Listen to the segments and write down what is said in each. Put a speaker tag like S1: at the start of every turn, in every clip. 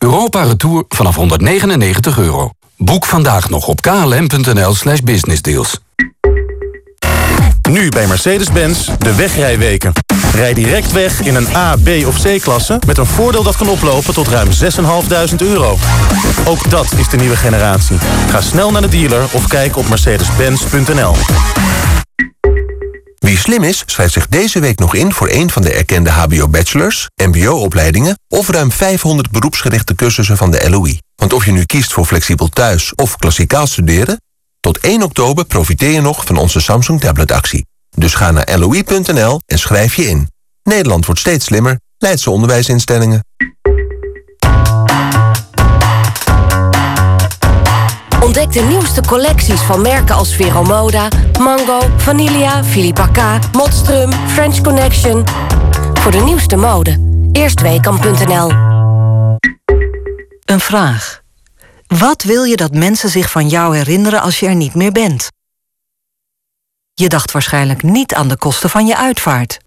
S1: Europa Retour vanaf 199 euro. Boek vandaag nog op klm.nl slash businessdeals.
S2: Nu bij Mercedes-Benz de wegrijweken. Rij direct weg in een A, B of C-klasse... met een voordeel dat kan oplopen tot ruim 6.500 euro. Ook dat is de nieuwe generatie. Ga snel naar de dealer of kijk op mercedes-benz.nl.
S3: Wie slim is, schrijft zich deze week nog in... voor een van de erkende hbo-bachelors, mbo-opleidingen... of ruim 500 beroepsgerichte cursussen van de LOE. Want of je nu kiest voor flexibel thuis of klassikaal studeren... tot 1 oktober profiteer je nog van onze Samsung Tablet-actie. Dus ga naar loi.nl en schrijf je in. Nederland wordt steeds slimmer. Leidse onderwijsinstellingen.
S4: Ontdek de nieuwste collecties van merken als Veromoda, Mango, Vanilla, Philippa K, Modstrum, French Connection. Voor de nieuwste mode. Eerstweekam.nl
S5: Een vraag. Wat wil je dat mensen zich van jou herinneren als je er niet meer bent? Je dacht waarschijnlijk niet aan de kosten van je uitvaart.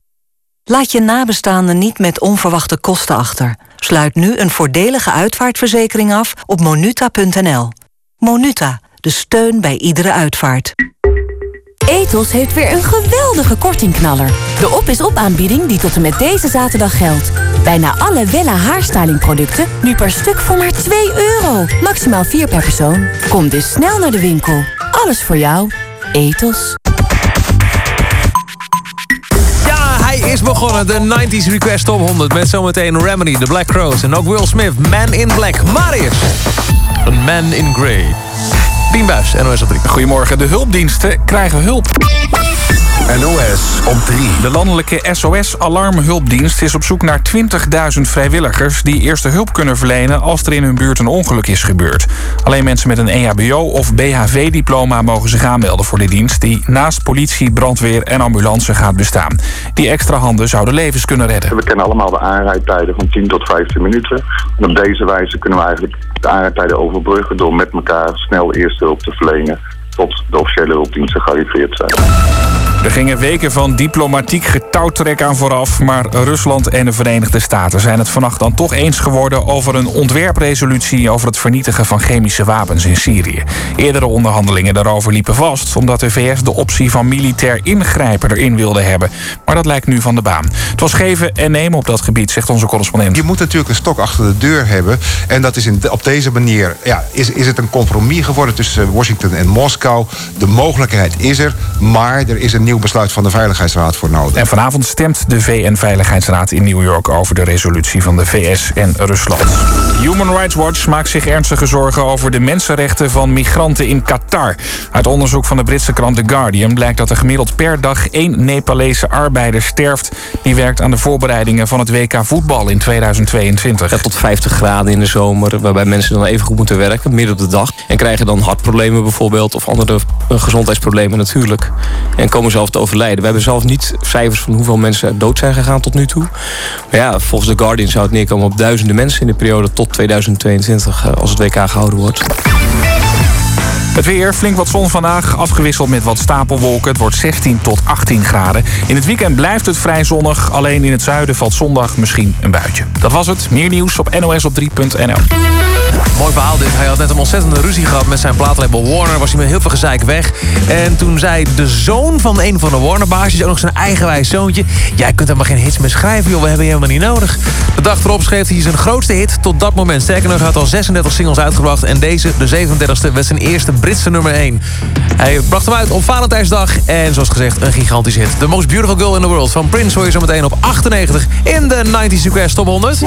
S5: Laat je nabestaanden niet met onverwachte kosten achter. Sluit nu een voordelige uitvaartverzekering af op monuta.nl. Monuta, de steun bij iedere uitvaart.
S6: Etos heeft weer een geweldige kortingknaller. De op is op aanbieding die tot en met deze zaterdag geldt. Bijna alle Wella haarstylingproducten nu per stuk voor maar 2 euro. Maximaal 4 per persoon. Kom dus snel naar de winkel. Alles voor jou. Etos.
S7: Hij is begonnen. De 90s Request Top 100 met zometeen Remedy, The Black Crows en ook Will Smith, Man in Black. Marius, een Man in Grey. Buijs, NOS op 3.
S8: Goedemorgen, de hulpdiensten krijgen hulp.
S3: Op 3.
S8: De landelijke SOS-alarmhulpdienst is op zoek naar 20.000 vrijwilligers... die eerste hulp kunnen verlenen als er in hun buurt een ongeluk is gebeurd. Alleen mensen met een EHBO of BHV-diploma mogen zich aanmelden voor de dienst... die naast politie, brandweer en ambulance gaat bestaan. Die extra handen zouden levens kunnen redden.
S9: We kennen allemaal de aanrijdtijden van 10 tot 15 minuten. En op deze wijze kunnen we eigenlijk de aanrijdtijden overbruggen... door met elkaar snel eerste hulp te verlenen... tot de officiële hulpdiensten gearriveerd zijn.
S8: Er gingen weken van diplomatiek getouwtrek aan vooraf... maar Rusland en de Verenigde Staten zijn het vannacht dan toch eens geworden... over een ontwerpresolutie over het vernietigen van chemische wapens in Syrië. Eerdere onderhandelingen daarover liepen vast... omdat de VS de optie van militair ingrijpen erin wilde hebben. Maar dat lijkt nu van de baan. Het was geven en nemen op dat gebied, zegt onze correspondent.
S10: Je moet natuurlijk een stok achter de deur hebben. En dat is in, op deze manier... Ja, is, is het een compromis geworden tussen Washington en Moskou. De mogelijkheid is er, maar er is een nieuw besluit van de Veiligheidsraad voor nodig.
S8: En vanavond stemt de VN-veiligheidsraad in New York over de resolutie van de VS en Rusland. Human Rights Watch maakt zich ernstige zorgen over de mensenrechten van migranten in Qatar. Uit onderzoek van de Britse krant The Guardian blijkt dat er gemiddeld per dag één Nepalese arbeider sterft. Die werkt aan de voorbereidingen van het WK voetbal in 2022.
S11: Ja, tot 50 graden in de zomer, waarbij mensen dan even goed moeten werken, midden op de dag. En krijgen dan hartproblemen bijvoorbeeld, of andere eh, gezondheidsproblemen natuurlijk. En komen zelf te overlijden. We hebben zelf niet cijfers van hoeveel mensen dood zijn gegaan tot nu toe. Maar ja, volgens The Guardian zou het neerkomen op duizenden mensen in de periode tot 2022, eh, als het WK gehouden wordt.
S8: Het weer, flink wat zon vandaag, afgewisseld met wat stapelwolken. Het wordt 16 tot 18 graden. In het weekend blijft het vrij zonnig. Alleen in het zuiden valt zondag misschien een buitje. Dat was het. Meer nieuws op nosop3.nl.
S7: Hij had net een ontzettende ruzie gehad met zijn plaatlabel Warner. Was hij met heel veel gezeik weg. En toen zei de zoon van een van de Warner-baasjes... ook nog zijn eigenwijs zoontje... jij kunt helemaal geen hits meer schrijven, joh. We hebben je helemaal niet nodig. De dag erop schreef hij zijn grootste hit tot dat moment. Sterker nog, hij had al 36 singles uitgebracht... en deze, de 37e, werd zijn eerste Britse nummer 1. Hij bracht hem uit op Valentijnsdag. En zoals gezegd, een gigantisch hit. The Most Beautiful Girl in the World van Prince... hoor je zo meteen op 98 in de 90s Request Top 100.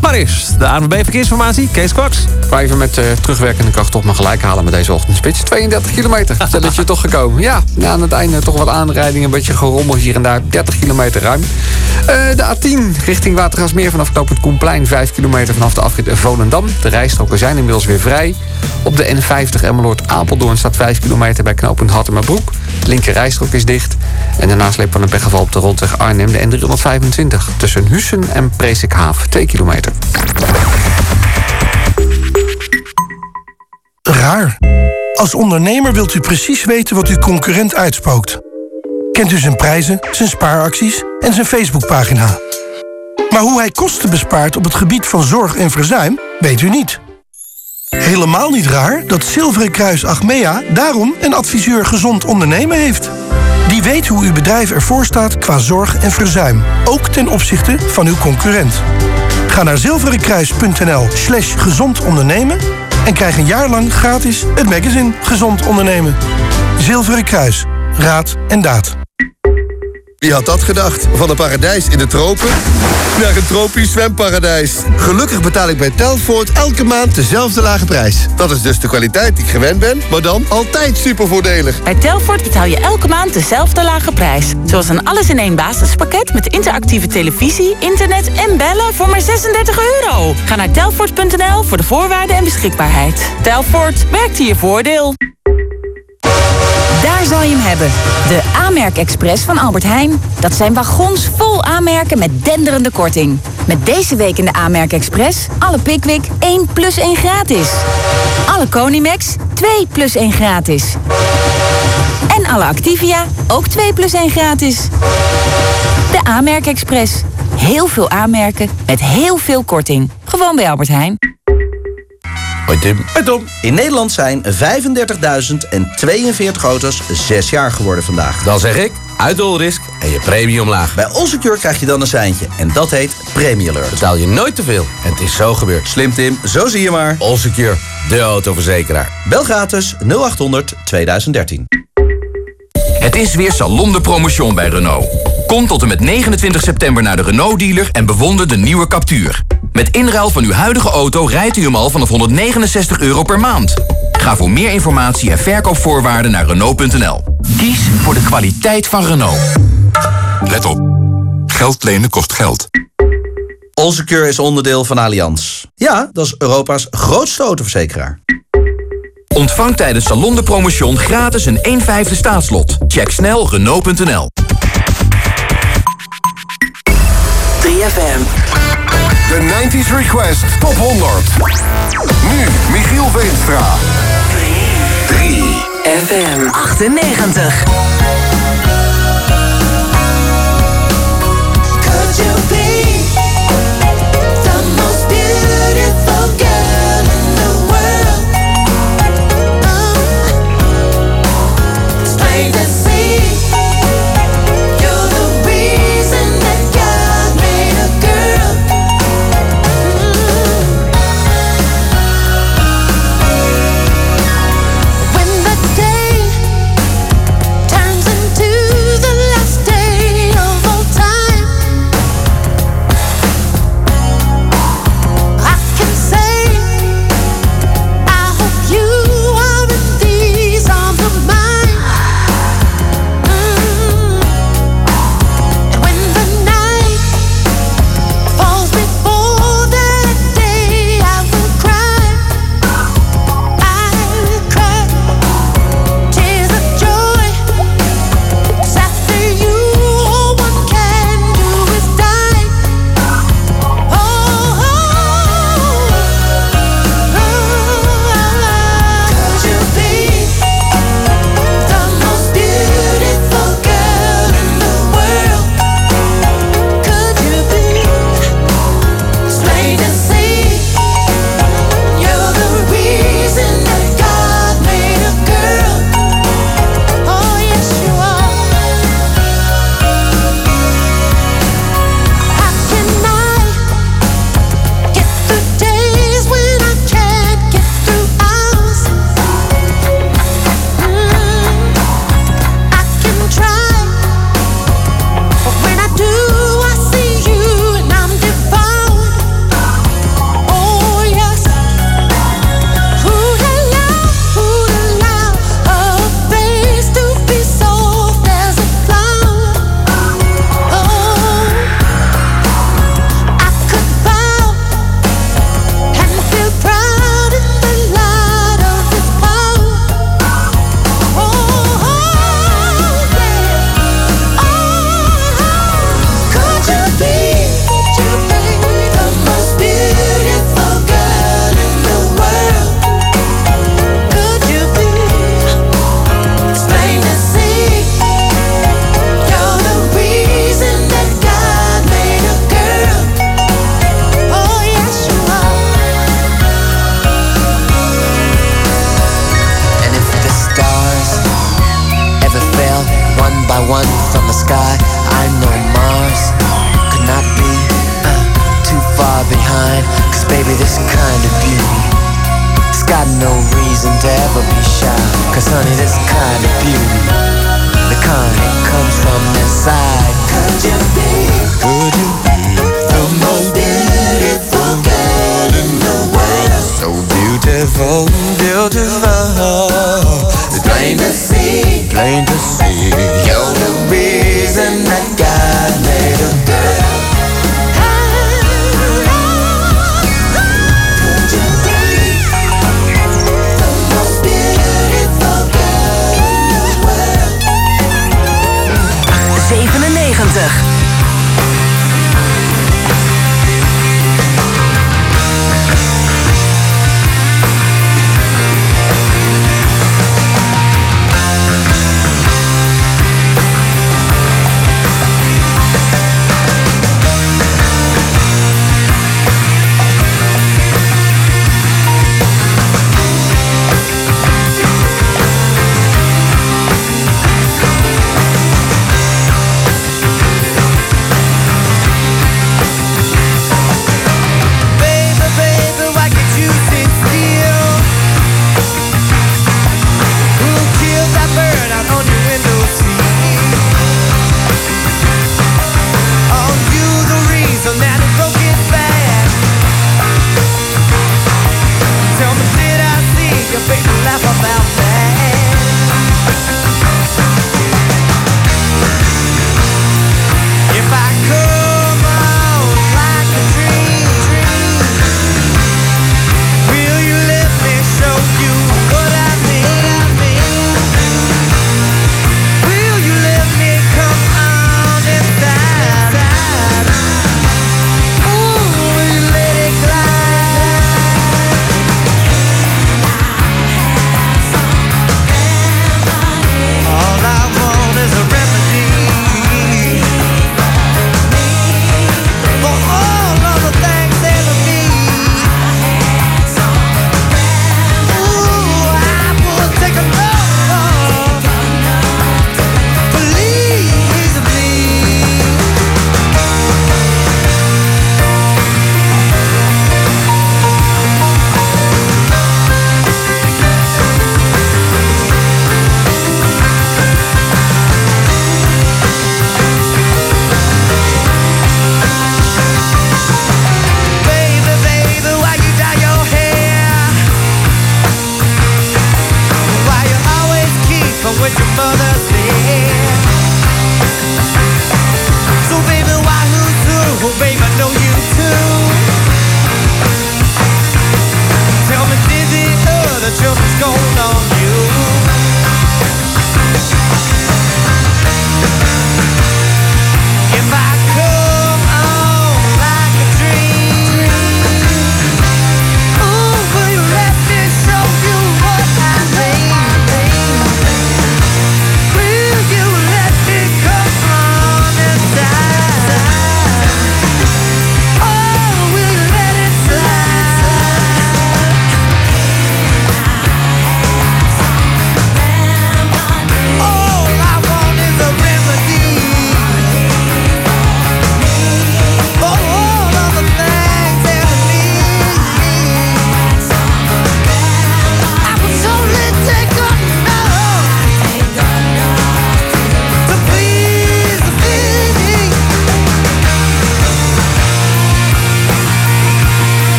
S7: Maar eerst de ANWB Verkeersinformatie, Kees Kwaks.
S12: Wij even met uh, terugwerkende kracht toch maar gelijk halen met deze ochtendspits. 32 kilometer, dat je toch gekomen. Ja, aan het einde toch wat aanrijdingen, een beetje gerommel hier en daar. 30 kilometer ruim. Uh, de A10 richting Watergasmeer vanaf knooppunt Koenplein. 5 kilometer vanaf de afrit Volendam. De rijstroken zijn inmiddels weer vrij. Op de N50 Emmeloord-Apeldoorn staat 5 kilometer bij knooppunt Hattemerbroek. De linker rijstrook is dicht. En de nasleep van een pechgeval op de rondweg Arnhem, de N325. Tussen Hussen en Presikhaaf, 2 kilometer.
S13: Raar. Als ondernemer wilt u precies weten wat uw concurrent uitspookt. Kent u zijn prijzen, zijn spaaracties en zijn Facebookpagina. Maar hoe hij kosten bespaart op het gebied van zorg en verzuim... weet u niet. Helemaal niet raar dat Zilveren Kruis Achmea daarom een adviseur gezond ondernemen heeft. Die weet hoe uw bedrijf ervoor staat qua zorg en verzuim, ook ten opzichte van uw concurrent. Ga naar zilverenkruis.nl slash gezond ondernemen en krijg een jaar lang gratis het magazine Gezond Ondernemen. Zilveren Kruis, raad en daad.
S14: Wie had dat gedacht? Van een paradijs in de tropen naar een tropisch zwemparadijs. Gelukkig betaal ik bij Telfort elke maand dezelfde lage prijs. Dat is dus de kwaliteit die ik gewend ben, maar dan altijd super voordelig.
S15: Bij Telfort betaal je elke maand dezelfde lage prijs. Zoals een alles-in-één basispakket met interactieve televisie, internet en bellen voor maar 36 euro. Ga naar telfort.nl voor de voorwaarden en beschikbaarheid. Telfort, werkt hier je voordeel.
S6: Zal je hem hebben. De Aanmerk Express van Albert Heijn. Dat zijn wagons vol aanmerken met denderende korting. Met deze week in de Aanmerk Express alle Pickwick 1 plus 1 gratis. Alle Conimax 2 plus 1 gratis. En alle Activia ook 2 plus 1 gratis. De Aanmerk Express. Heel veel aanmerken met heel veel korting. Gewoon bij Albert Heijn.
S16: Hoi Tim. Hoi Tom. In Nederland zijn 35.042 auto's 6 jaar geworden vandaag.
S17: Dan zeg ik, uitholrisk en je premie omlaag.
S16: Bij Allsecure krijg je dan een seintje. En dat heet Premie Alert.
S17: Betaal je nooit te veel. En het is zo gebeurd.
S16: Slim Tim, zo zie je maar.
S17: Allsecure, de autoverzekeraar.
S16: Bel gratis 0800 2013.
S18: Het is weer Salon de Promotion bij Renault. Kom tot en met 29 september naar de Renault-dealer en bewonder de nieuwe Captur. Met inruil van uw huidige auto rijdt u hem al vanaf 169 euro per maand. Ga voor meer informatie en verkoopvoorwaarden naar Renault.nl. Kies voor de kwaliteit van Renault.
S19: Let op. Geld lenen kost geld.
S16: Allsecure is onderdeel van Allianz. Ja, dat is Europa's grootste autoverzekeraar.
S18: Ontvang tijdens Salon de Promotion gratis een 1 vijfde staatslot. Check snel Renault.nl.
S20: 3FM.
S21: De 90s Request Top 100. Nu Michiel Veenstra.
S20: 3 FM 98.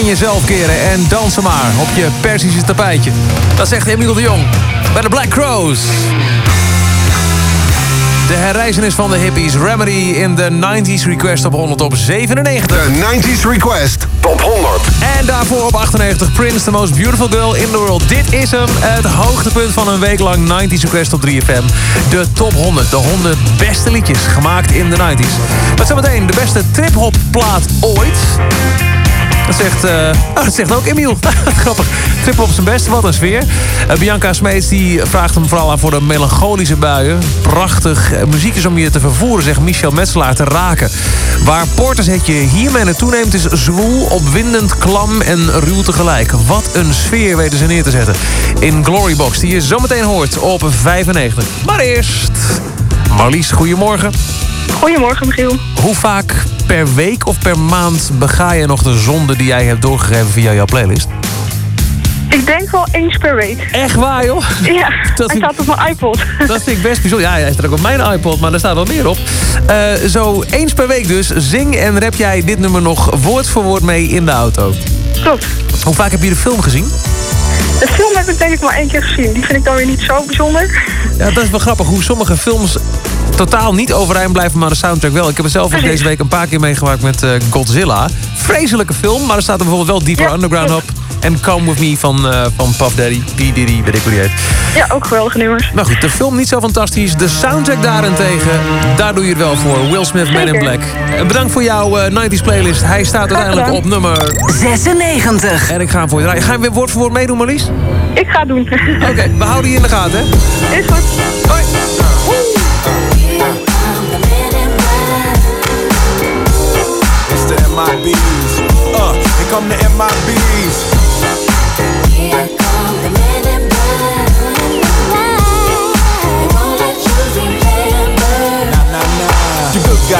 S22: In
S7: jezelf keren en dansen maar op je Persische tapijtje. Dat zegt Emiel de Jong bij de Black Crows. De herreizenis van de hippies. Remedy in de 90s Request op 100 op 97.
S21: De 90s Request Top 100.
S7: En daarvoor op 98 Prince, the most beautiful girl in the world. Dit is hem, het hoogtepunt van een week lang 90s Request op 3FM. De top 100, de 100 beste liedjes gemaakt in de 90s. Met zometeen de beste trip-hop plaat ooit. Dat zegt, eh, oh, dat zegt ook Emiel. Grappig. Trip op zijn best, wat een sfeer. Eh, Bianca Smeets die vraagt hem vooral aan voor de melancholische buien. Prachtig. Muziek is om je te vervoeren, zegt Michel Metselaar, te raken. Waar je hiermee naartoe neemt is zwoel, opwindend, klam en ruw tegelijk. Wat een sfeer weten ze neer te zetten. In Glorybox, die je zometeen hoort op 95. Maar eerst... Marlies, goedemorgen.
S23: Goedemorgen, Michiel.
S7: Hoe vaak per week of per maand bega je nog de zonde die jij hebt doorgegeven via jouw playlist?
S23: Ik denk wel eens per week.
S7: Echt waar, joh?
S23: Ja,
S7: Dat
S23: hij staat op mijn iPod.
S7: Dat vind ik best bijzonder. Ja, hij staat ook op mijn iPod, maar daar staat wel meer op. Eh, zo eens per week dus. Zing en rap jij dit nummer nog woord voor woord mee in de auto.
S23: Klopt.
S7: Hoe vaak heb je de film gezien?
S23: De film heb ik denk ik maar één keer gezien. Die vind ik dan weer niet zo bijzonder.
S7: Ja, dat is wel grappig hoe sommige films totaal niet overeind blijven, maar de soundtrack wel. Ik heb het zelf ook deze week een paar keer meegemaakt met eh, Godzilla. Vreselijke film, maar er staat er bijvoorbeeld wel Deeper Underground op. En Come With Me van, eh, van Puff Daddy, P. Diddy, weet ik hoe die heet.
S23: Ja, ook geweldige nummers.
S7: Maar goed, de film niet zo fantastisch. De soundtrack daarentegen, daar doe je het wel voor. Will Smith, Man in. Black. Eh, bedankt voor jouw eh, 90s playlist. Hij staat uiteindelijk op nummer
S20: 96.
S7: En ik ga hem voor je draaien. Ga je weer woord voor woord meedoen, Marlies?
S23: Ik ga het doen.
S7: Oké, we houden je in de gaten, hè?
S23: Is goed.
S7: Hoi.
S24: MIBs. Uh, here come the MIBs.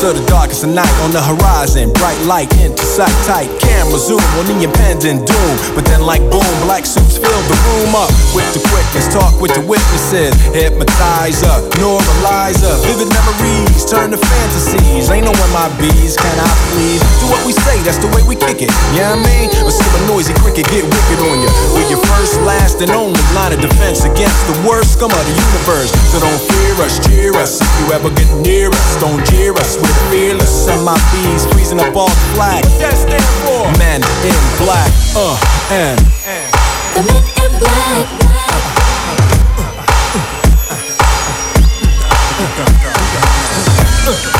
S24: From the darkest of night on the horizon, bright light into sight tight. Camera zoom on the impending doom. But then, like boom, black suits fill the room up with the quickness. Talk with the witnesses, hypnotizer, normalizer. Vivid memories turn to fantasies. Ain't no MIBs, can I please? Do what we say, that's the way we kick it. Yeah, I mean, or see a noisy cricket get wicked on you. We're your first, last, and only line of defense against the worst scum of the universe. So don't fear us, cheer us. If you ever get near us, don't jeer us. We're fearless. MIBs freezing up all the flag. What that stand for? Men in black. Uh, and. The men in black.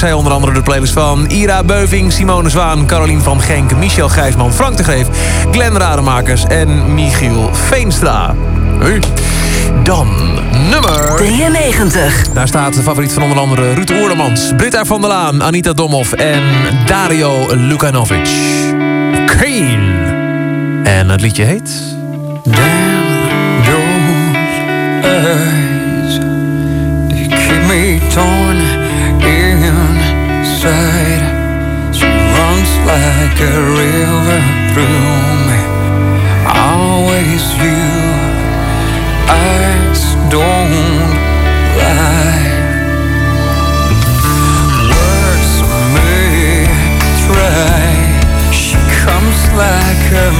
S7: Dankzij onder andere de playlist van Ira Beuving, Simone Zwaan, Carolien van Genk, Michel Gijsman, Frank de Greef, Glenn Rademakers en Michiel Veenstra. Hey. Dan nummer
S20: 93.
S7: Daar staat de favoriet van onder andere Ruud Oerlemans, Britta van der Laan, Anita Domhoff en Dario Lukanovic. Kane. En het liedje heet...
S25: eyes They keep me torn inside She runs like a river through me. Always you. Eyes don't lie. Words may try. She comes like a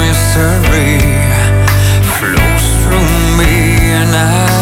S25: mystery. Flows through me and I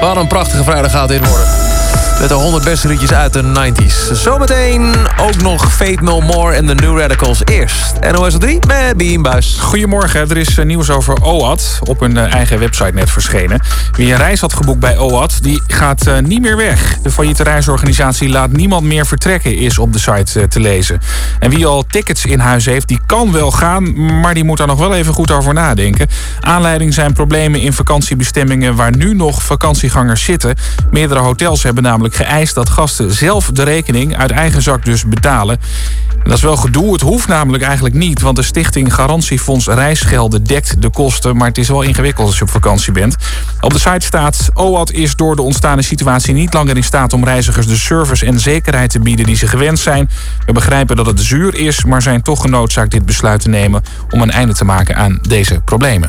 S7: Wat een prachtige vrijdag gaat dit worden. Met de 100 beste liedjes uit de 90s. Zometeen ook nog Fate No More en de New Radicals. Eerst NOS 3 met Beam.
S8: Goedemorgen, er is eh, nieuws over OAT op hun eh, eigen website net verschenen. Wie een reis had geboekt bij OAT, die gaat eh, niet meer weg. De failliete reisorganisatie laat niemand meer vertrekken, is op de site te lezen. En wie al tickets in huis heeft, die kan wel gaan, maar die moet daar nog wel even goed over nadenken. Aanleiding zijn problemen in vakantiebestemmingen waar nu nog vakantiegangers zitten. Meerdere hotels hebben namelijk geëist dat gasten zelf de rekening uit eigen zak dus betalen. Dat is wel gedoe. Het hoeft namelijk eigenlijk niet, want de stichting Garantiefonds Reisgelden dekt de kosten. Maar het is wel ingewikkeld als je op vakantie bent. Op de site staat: OAT is door de ontstane situatie niet langer in staat om reizigers de service en zekerheid te bieden die ze gewend zijn. We begrijpen dat het zuur is, maar zijn toch genoodzaakt dit besluit te nemen om een einde te maken aan deze problemen.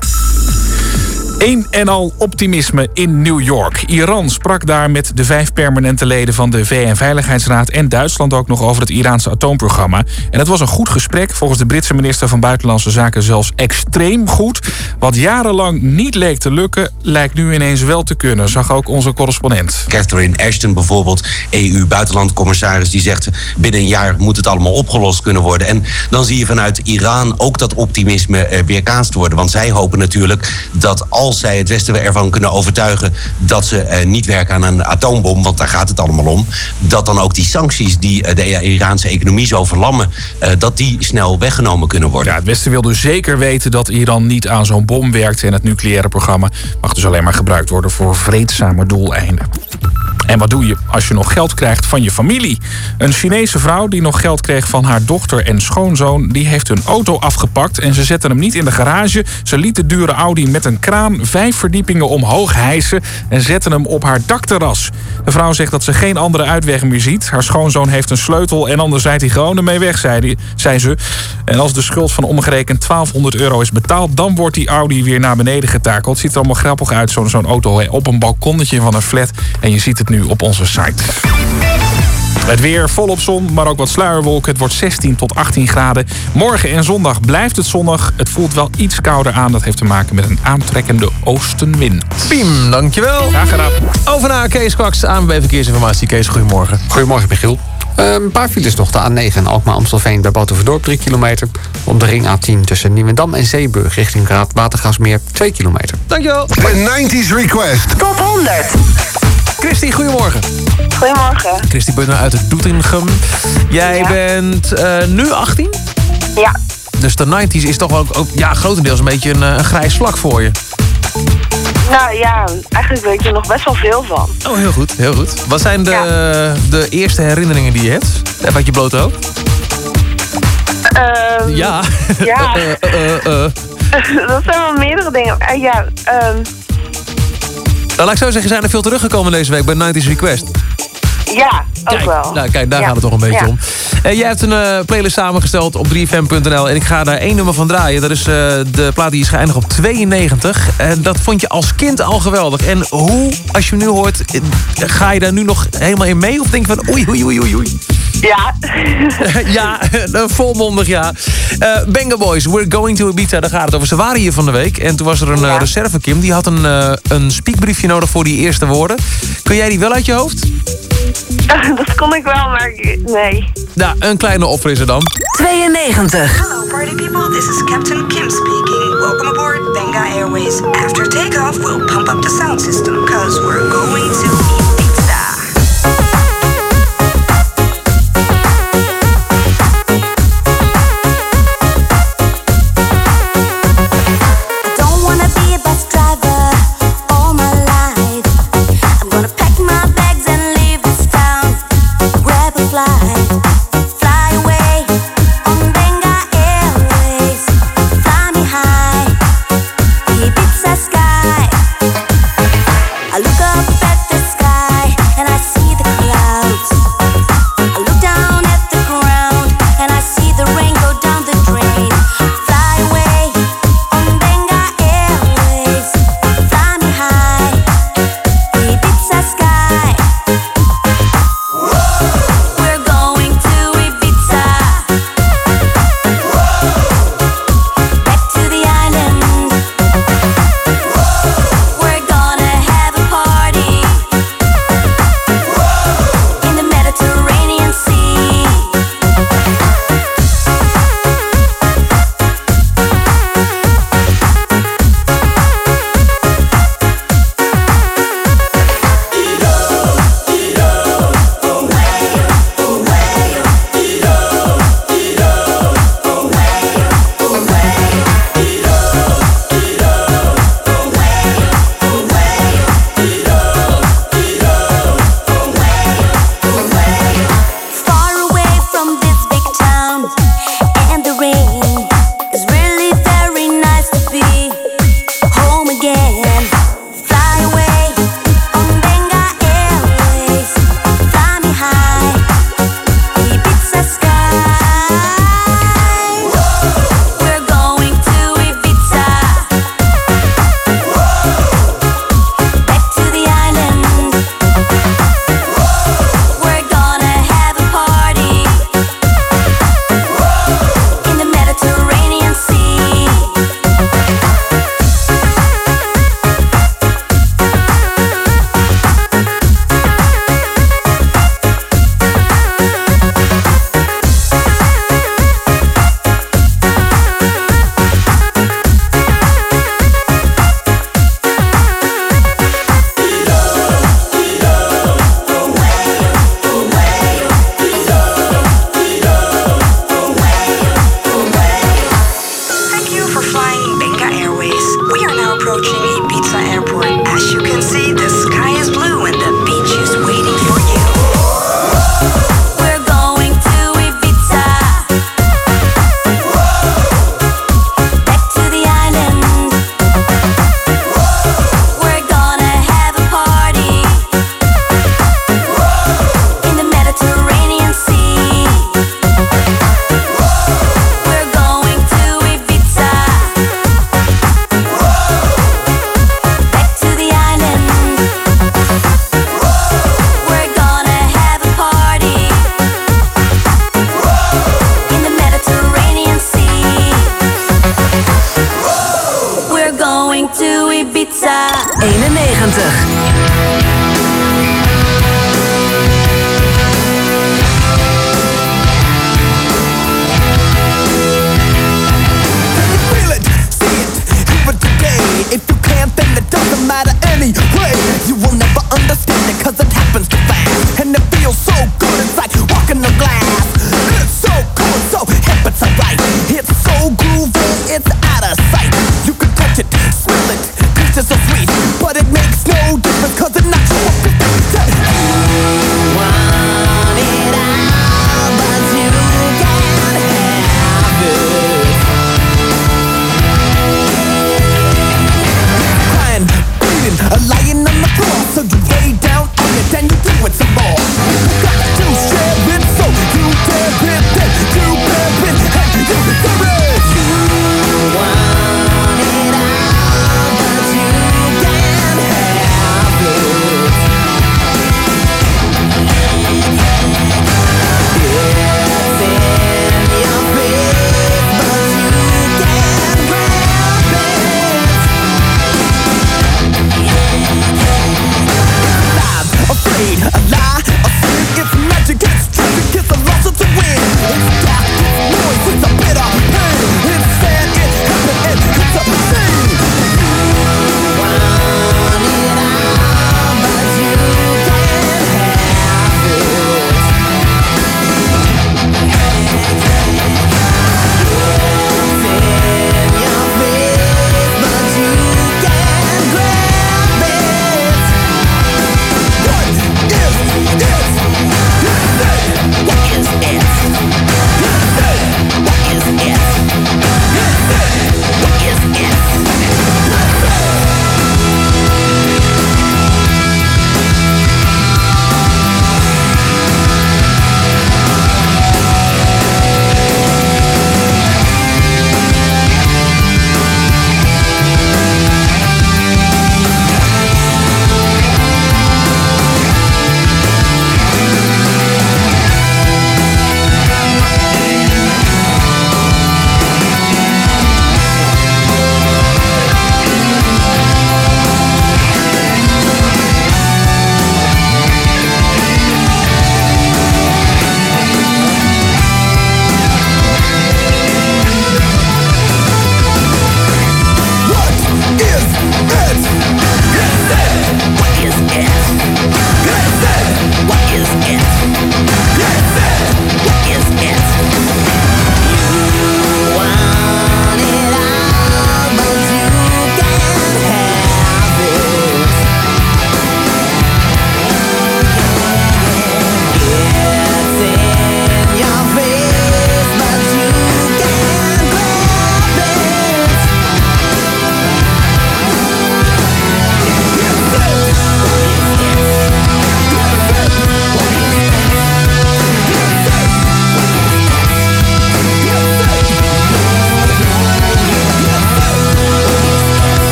S8: Een en al optimisme in New York. Iran sprak daar met de vijf permanente leden van de VN-veiligheidsraad en Duitsland ook nog over het Iraanse atoomprogramma. En het was een goed gesprek, volgens de Britse minister van Buitenlandse Zaken zelfs extreem goed. Wat jarenlang niet leek te lukken, lijkt nu ineens wel te kunnen, zag ook onze correspondent.
S26: Catherine Ashton bijvoorbeeld, EU-buitenlandcommissaris, die zegt binnen een jaar moet het allemaal opgelost kunnen worden. En dan zie je vanuit Iran ook dat optimisme eh, weerkaatst worden. Want zij hopen natuurlijk dat als zij het Westen ervan kunnen overtuigen dat ze eh, niet werken aan een atoombom, want daar gaat het allemaal om, dat dan ook die sancties die eh, de Iraanse economie zo verlammen, eh, dat die snel weggenomen kunnen worden.
S8: Ja, het Westen wil dus zeker weten dat Iran niet aan zo'n bom werkt en het nucleaire programma mag dus alleen maar gebruikt worden voor vreedzame doeleinden. En wat doe je als je nog geld krijgt van je familie? Een Chinese vrouw die nog geld kreeg van haar dochter en schoonzoon... die heeft hun auto afgepakt en ze zetten hem niet in de garage. Ze liet de dure Audi met een kraan vijf verdiepingen omhoog hijsen... en zetten hem op haar dakterras. De vrouw zegt dat ze geen andere uitweg meer ziet. Haar schoonzoon heeft een sleutel en anders rijdt hij gewoon ermee weg, zei, die, zei ze. En als de schuld van omgerekend 1200 euro is betaald... dan wordt die Audi weer naar beneden getakeld. Ziet er allemaal grappig uit, zo'n zo'n auto op een balkonnetje van een flat. En je ziet het nu op onze site. Het weer volop zon, maar ook wat sluierwolken. Het wordt 16 tot 18 graden. Morgen en zondag blijft het zonnig. Het voelt wel iets kouder aan. Dat heeft te maken met een aantrekkende oostenwind.
S7: Piem, dankjewel.
S8: Graag gedaan.
S7: Over naar Kees Kwaks, ANWB Verkeersinformatie. Kees, goedemorgen.
S12: Goedemorgen, Michiel. Eh, een paar files nog. De A9 Alkmaar-Amstelveen bij Batuverdorp 3 kilometer. Op de ring A10 tussen Nieuwendam en Zeeburg richting Raad Watergasmeer 2 kilometer.
S7: Dankjewel.
S21: The 90s Request.
S20: Top 100.
S7: Christy, goedemorgen.
S23: Goedemorgen.
S7: Christy Butner uit het Doetinchem. Jij bent eh, nu 18?
S23: Ja.
S7: Dus de 90s is toch ook, ook ja, grotendeels een beetje een, eh, een grijs vlak voor je.
S23: Nou ja, eigenlijk weet ik er nog best wel veel van.
S7: Oh, heel goed, heel goed. Wat zijn de, de eerste herinneringen die je hebt? Even uit je blote hoofd.
S23: Ehm,
S7: Ja.
S23: Ja.
S7: Eh, eh, eh, eh.
S23: dat zijn wel meerdere dingen. Eh, ja, ehm,
S7: Nou, laat ik zo zeggen, zijn er veel teruggekomen deze week bij 90s Request.
S23: ja, ook wel.
S7: Nou, kijk, daar
S23: Ja.
S7: gaat het toch een beetje
S23: Ja.
S7: om. Eh, jij hebt een eh, playlist samengesteld op 3fm.nl en ik ga daar één nummer van draaien. Dat is eh, de plaat die is geëindigd op 92. En dat vond je als kind al geweldig. En hoe, als je hem nu hoort, eh, ga je daar nu nog helemaal in mee? Of denk je van oei, oei, oei, oei, oei?
S23: Ja.
S7: ja, eh, volmondig ja. Eh Benga Boys, We're Going to Ibiza, daar gaat het over. Ze waren hier van de week en toen was er een eh, reserve Kim. Die had een, eh, een speakbriefje nodig voor die eerste woorden. Kun jij die wel uit je hoofd?
S23: dat kon ik wel, maar nee.
S7: Nou, een kleine opfrisser dan.
S20: 92.
S27: Hello, party people. This is Captain Kim speaking. Welcome aboard Benga Airways. After takeoff, we'll pump up the sound system, cause we're going to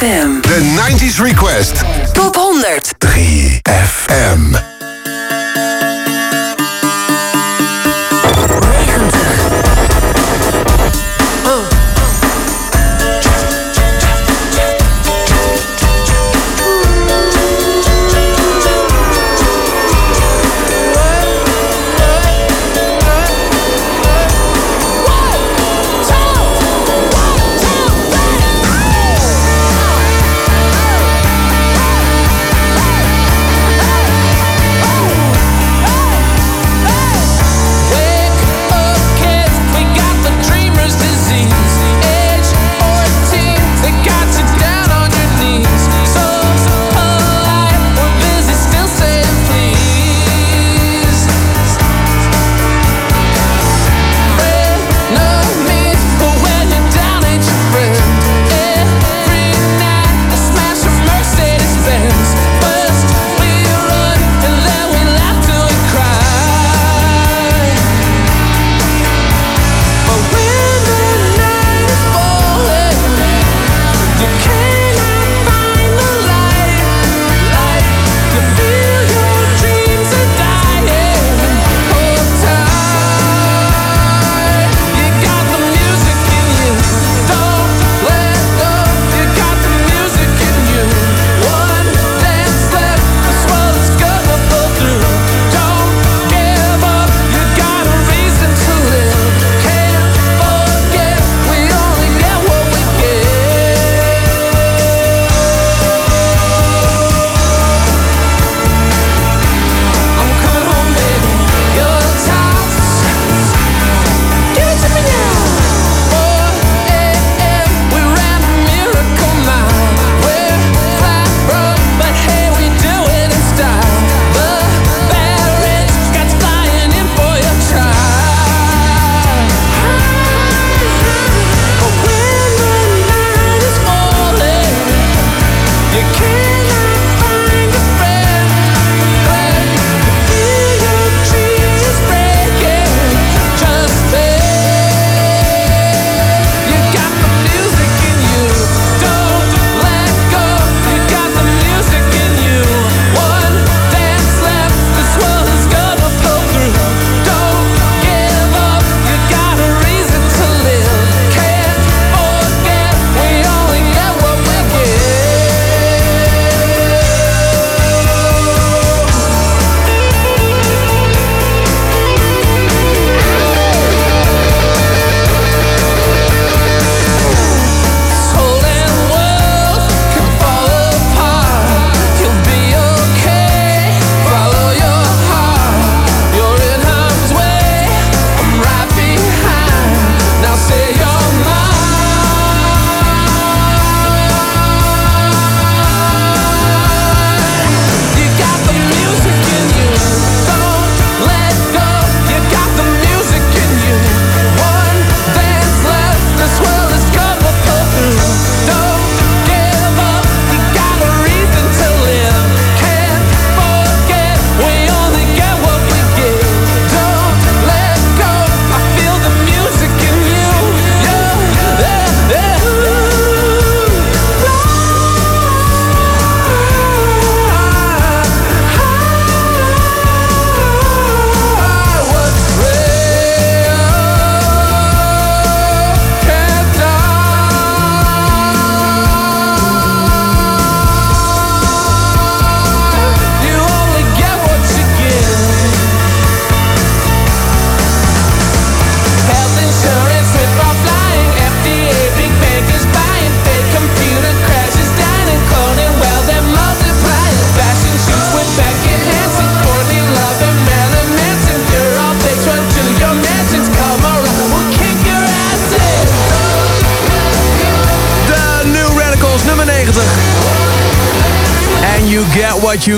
S28: FM.
S29: De 90s Request.
S28: Top 100.
S29: 3FM.
S30: Uh.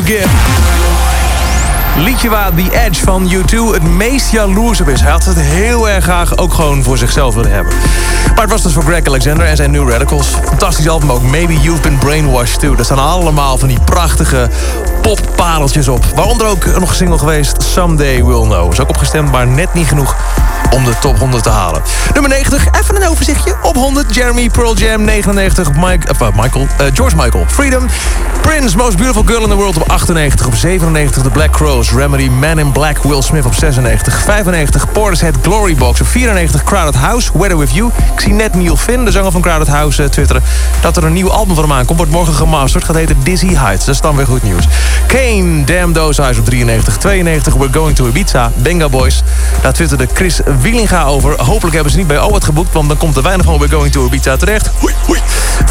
S27: You. Liedje waar The Edge van U2 het meest jaloers op is. Hij had het heel erg graag ook gewoon voor zichzelf willen hebben. Maar het was dus voor Greg Alexander en zijn New Radicals. Fantastisch album ook. Maybe You've Been Brainwashed Too. Daar staan allemaal van die prachtige poppareltjes op. Waaronder ook nog een single geweest, Someday We'll Know. Is ook opgestemd, maar net niet genoeg om de top 100 te halen. Nummer 90, even een overzichtje. Op 100, Jeremy, Pearl Jam, 99, Mike, uh, Michael, uh, George Michael, Freedom. Prince, Most Beautiful Girl in the World op 98. Op 97, The Black Crows, Remedy, Man in Black, Will Smith op 96. 95, Portishead, Glory Box op 94. Crowded House, Weather With You. Ik zie net Neil Finn, de zanger van Crowded House, uh, twitteren... dat er een nieuw album van hem aankomt. Wordt morgen gemasterd, gaat heten Dizzy Heights. Dat is dan weer goed nieuws. Kane, Damn Those Eyes op 93. 92, We're Going to Ibiza, Benga Boys. Daar twitterde Chris Wielinga over. Hopelijk hebben ze niet bij OWAT geboekt... want dan komt er weinig van We're Going to Ibiza terecht. Hoi, hoi.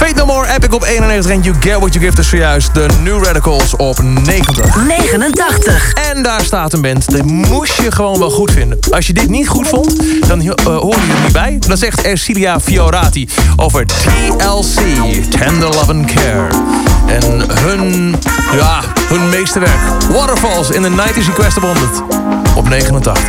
S27: Fate No More, Epic op 91 en You Get What You Give dus zojuist. De New Radicals op 90.
S31: 89.
S27: En daar staat een band, die moest je gewoon wel goed vinden. Als je dit niet goed vond, dan uh, hoor je er niet bij. Dat zegt Ercilia Fiorati over TLC, Tender Love and Care. En hun, ja, hun meesterwerk. Waterfalls in de 90s Request op 100. Op 89.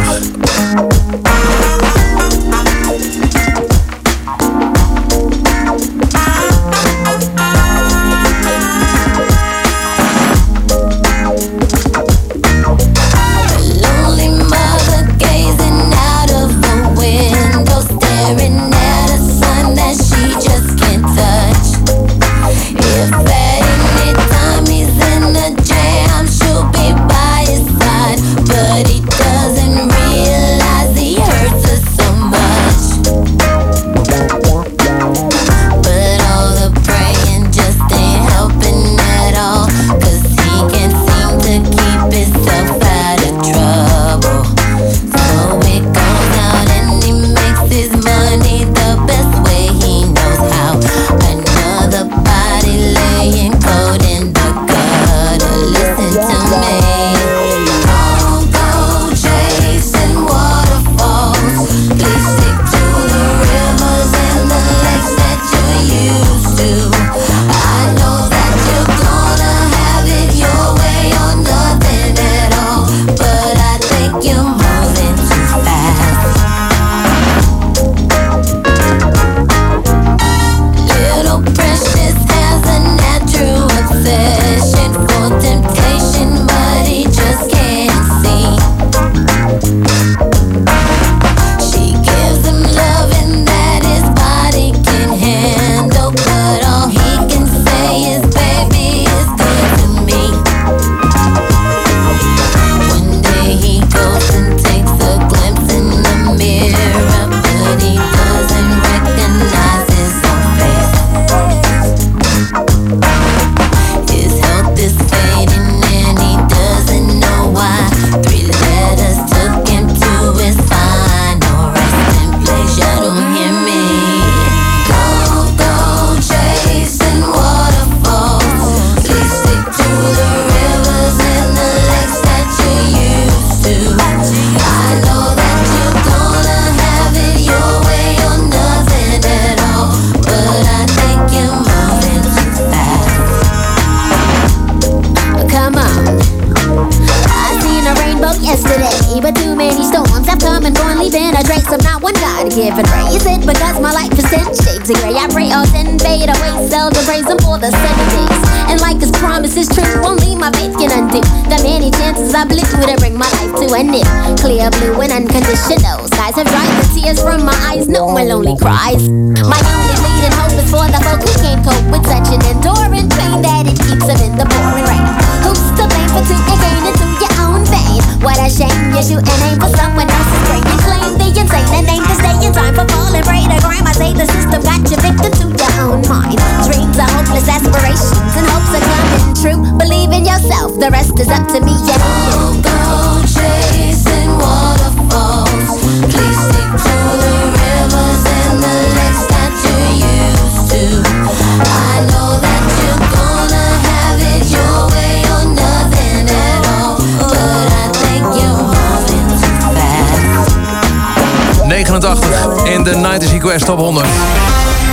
S27: 89 in de 90s Request Top 100.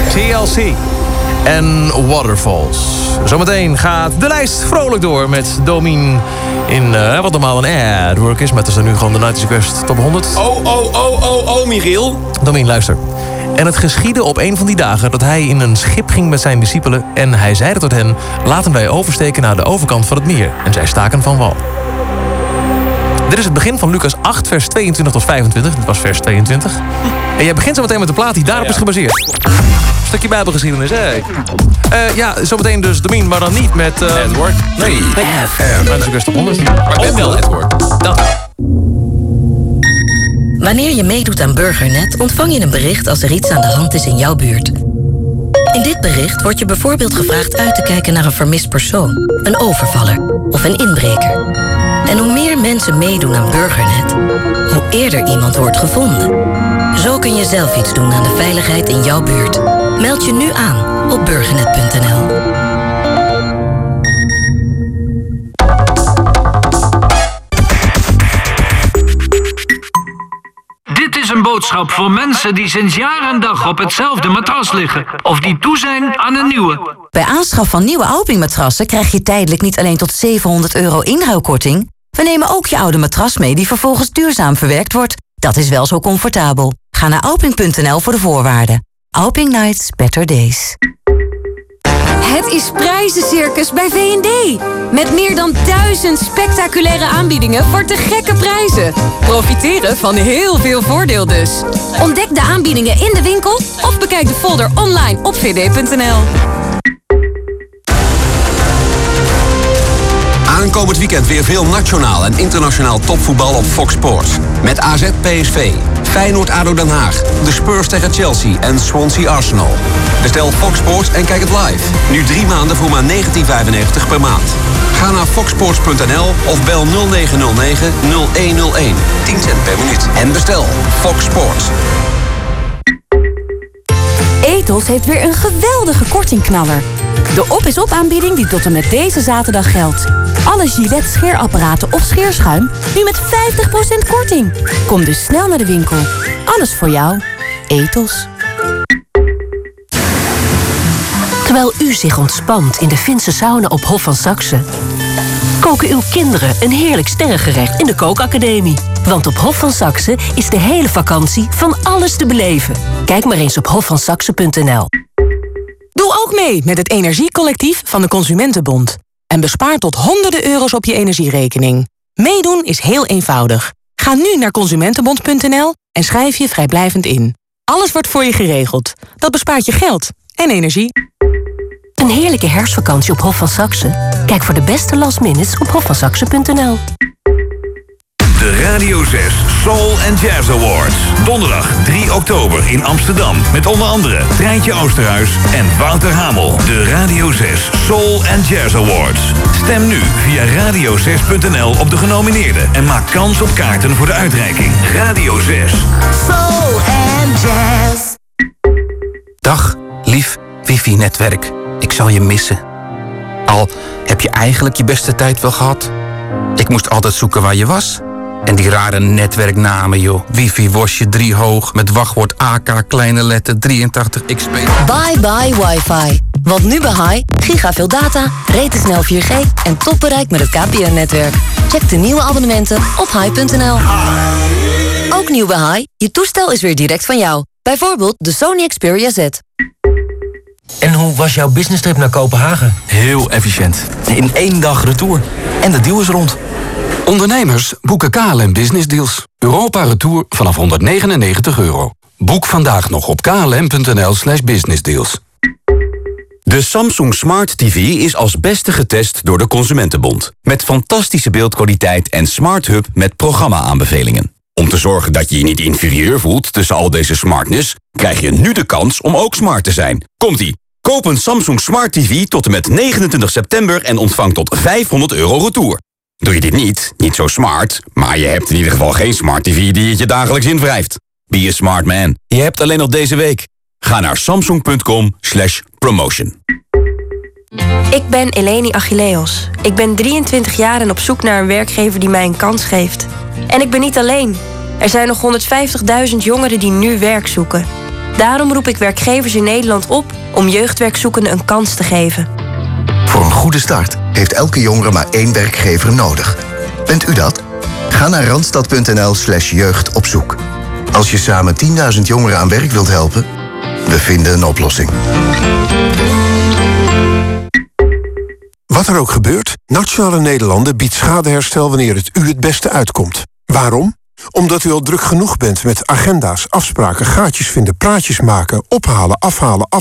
S27: TLC.
S7: en Waterfalls. Zometeen gaat de lijst vrolijk door met Domien in eh, wat normaal een ad-work is. Maar het is dan nu gewoon de 90 Quest top 100.
S24: Oh, oh, oh, oh, oh, Michiel.
S7: Domien, luister. En het geschiedde op een van die dagen dat hij in een schip ging met zijn discipelen... en hij zeide tot hen, laten wij oversteken naar de overkant van het meer. En zij staken van wal. Dit is het begin van Lucas 8, vers 22 tot 25. Dit was vers 22. En jij begint zo meteen met de plaat die daarop is gebaseerd. Stukje bijbelgeschiedenis, hè? Eh, ja, zometeen dus Domien, maar dan niet met... Uh, Edward. Nee. FM. Dat is ook best op 100. Maar
S24: ben wel
S7: Edward. Dat
S32: Wanneer je meedoet aan Burgernet, ontvang je een bericht als er iets aan de hand is in jouw buurt. In dit bericht wordt je bijvoorbeeld gevraagd uit te kijken naar een vermist persoon, een overvaller of een inbreker. En hoe meer mensen meedoen aan Burgernet, hoe eerder iemand wordt gevonden. Zo kun je zelf iets doen aan de veiligheid in jouw buurt. Meld je nu aan op burgernet.nl.
S33: Dit is een boodschap voor mensen die sinds jaar en dag op hetzelfde matras liggen. Of die toe zijn aan een nieuwe.
S31: Bij aanschaf van nieuwe Alping-matrassen krijg je tijdelijk niet alleen tot 700 euro inruilkorting. We nemen ook je oude matras mee die vervolgens duurzaam verwerkt wordt. Dat is wel zo comfortabel. Ga naar alping.nl voor de voorwaarden. Alping Nights, better days.
S6: Het is Prijzencircus bij V&D. Met meer dan duizend spectaculaire aanbiedingen voor te gekke prijzen. Profiteren van heel veel voordeel dus. Ontdek de aanbiedingen in de winkel of bekijk de folder online op vd.nl.
S16: Aankomend weekend weer veel nationaal en internationaal topvoetbal op Fox Sports. Met AZ PSV, Feyenoord ADO Den Haag, de Spurs tegen Chelsea en Swansea Arsenal. Bestel Fox Sports en kijk het live. Nu drie maanden voor maar 19,95 per maand. Ga naar foxsports.nl of bel 0909 0101. 10 cent per minuut. En bestel Fox Sports.
S6: Ethos heeft weer een geweldige kortingknaller. De op is op aanbieding die tot en met deze zaterdag geldt. Alle Gillette scheerapparaten of scheerschuim nu met 50% korting. Kom dus snel naar de winkel. Alles voor jou. Ethos.
S34: Terwijl u zich ontspant in de Finse sauna op Hof van Saxe... koken uw kinderen een heerlijk sterrengerecht in de kookacademie. Want op Hof van Saxe is de hele vakantie van alles te beleven. Kijk maar eens op hofvansaxe.nl.
S35: Doe ook mee met het Energiecollectief van de Consumentenbond. En bespaar tot honderden euro's op je energierekening. Meedoen is heel eenvoudig. Ga nu naar consumentenbond.nl en schrijf je vrijblijvend in. Alles wordt voor je geregeld. Dat bespaart je geld en energie.
S34: Een heerlijke herfstvakantie op Hof van Saxe? Kijk voor de beste last minutes op hofvansaxe.nl.
S25: De Radio 6 Soul and Jazz Awards. Donderdag 3 oktober in Amsterdam. Met onder andere Treintje Oosterhuis en Wouter Hamel. De Radio 6 Soul and Jazz Awards. Stem nu via radio6.nl op de genomineerden. En maak kans op kaarten voor de uitreiking. Radio 6.
S22: Soul and jazz.
S36: Dag, lief wifi-netwerk. Ik zal je missen. Al heb je eigenlijk je beste tijd wel gehad. Ik moest altijd zoeken waar je was. En die rare netwerknamen, joh. Wifi Wosje 3 hoog met wachtwoord AK kleine letter 83 XP.
S31: Bye bye wifi. Want nu bij Hi, giga veel data, snel 4G en topbereik met het KPN-netwerk. Check de nieuwe abonnementen op hi.nl. Ook nieuw bij Hi, je toestel is weer direct van jou. Bijvoorbeeld de Sony Xperia Z.
S37: En hoe was jouw business trip naar Kopenhagen?
S36: Heel efficiënt. In één dag retour. En de deal is rond.
S38: Ondernemers boeken KLM Business Deals. Europa Retour vanaf 199 euro. Boek vandaag nog op klm.nl slash businessdeals.
S18: De Samsung Smart TV is als beste getest door de Consumentenbond. Met fantastische beeldkwaliteit en Smart Hub met programma-aanbevelingen. Om te zorgen dat je je niet inferieur voelt tussen al deze smartness... krijg je nu de kans om ook smart te zijn. Komt-ie! Koop een Samsung Smart TV tot en met 29 september... en ontvang tot 500 euro retour. Doe je dit niet, niet zo smart... maar je hebt in ieder geval geen smart TV die het je dagelijks invrijft. Be a smart man. Je hebt alleen nog deze week. Ga naar samsung.com slash promotion.
S39: Ik ben Eleni Achilleos. Ik ben 23 jaar en op zoek naar een werkgever die mij een kans geeft. En ik ben niet alleen. Er zijn nog 150.000 jongeren die nu werk zoeken. Daarom roep ik werkgevers in Nederland op om jeugdwerkzoekenden een kans te geven.
S40: Voor een goede start heeft elke jongere maar één werkgever nodig. Bent u dat? Ga naar randstad.nl slash jeugd op zoek. Als je samen 10.000 jongeren aan werk wilt helpen, we vinden een oplossing.
S29: Wat er ook gebeurt, Nationale Nederlanden biedt schadeherstel wanneer het u het beste uitkomt. Waarom? Omdat u al druk genoeg bent met agenda's, afspraken, gaatjes vinden, praatjes maken, ophalen, afhalen, afronden